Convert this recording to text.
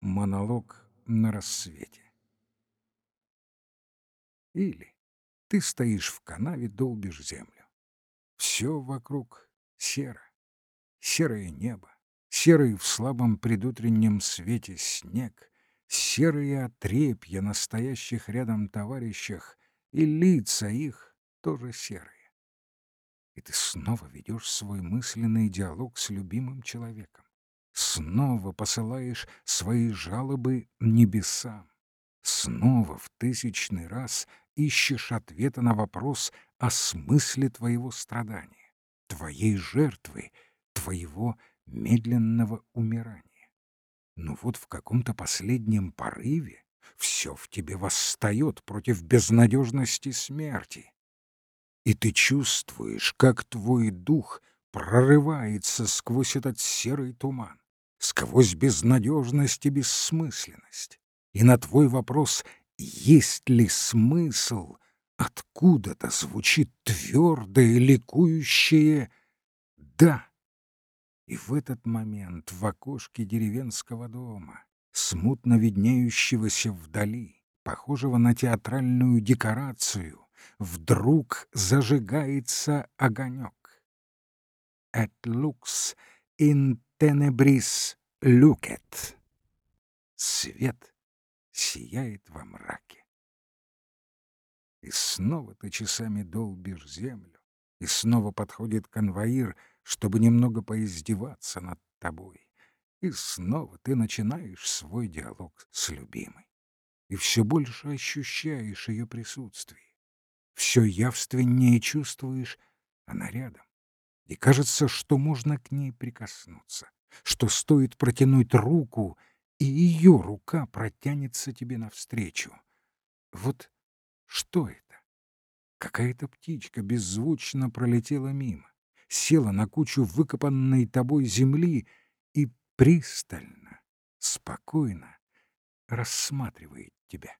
Монолог на рассвете. Или ты стоишь в канаве, долбишь землю. Все вокруг серо. Серое небо, серый в слабом предутреннем свете снег, серые отрепья настоящих рядом товарищах и лица их тоже серые. И ты снова ведешь свой мысленный диалог с любимым человеком. Снова посылаешь свои жалобы небесам. Снова в тысячный раз ищешь ответа на вопрос о смысле твоего страдания, твоей жертвы, твоего медленного умирания. Но вот в каком-то последнем порыве все в тебе восстает против безнадежности смерти. И ты чувствуешь, как твой дух прорывается сквозь этот серый туман, сквозь безнадежность и бессмысленность. И на твой вопрос «Есть ли смысл?» откуда-то звучит твердое, ликующее «Да». И в этот момент в окошке деревенского дома, смутно виднеющегося вдали, похожего на театральную декорацию, вдруг зажигается огонек. «Et lux in tenebris lucet» — свет сияет во мраке. И снова ты часами долбишь землю, и снова подходит конвоир, чтобы немного поиздеваться над тобой. И снова ты начинаешь свой диалог с любимой. И все больше ощущаешь ее присутствие все явственнее чувствуешь, она рядом. И кажется, что можно к ней прикоснуться, что стоит протянуть руку, и ее рука протянется тебе навстречу. Вот что это? Какая-то птичка беззвучно пролетела мимо, села на кучу выкопанной тобой земли и пристально, спокойно рассматривает тебя.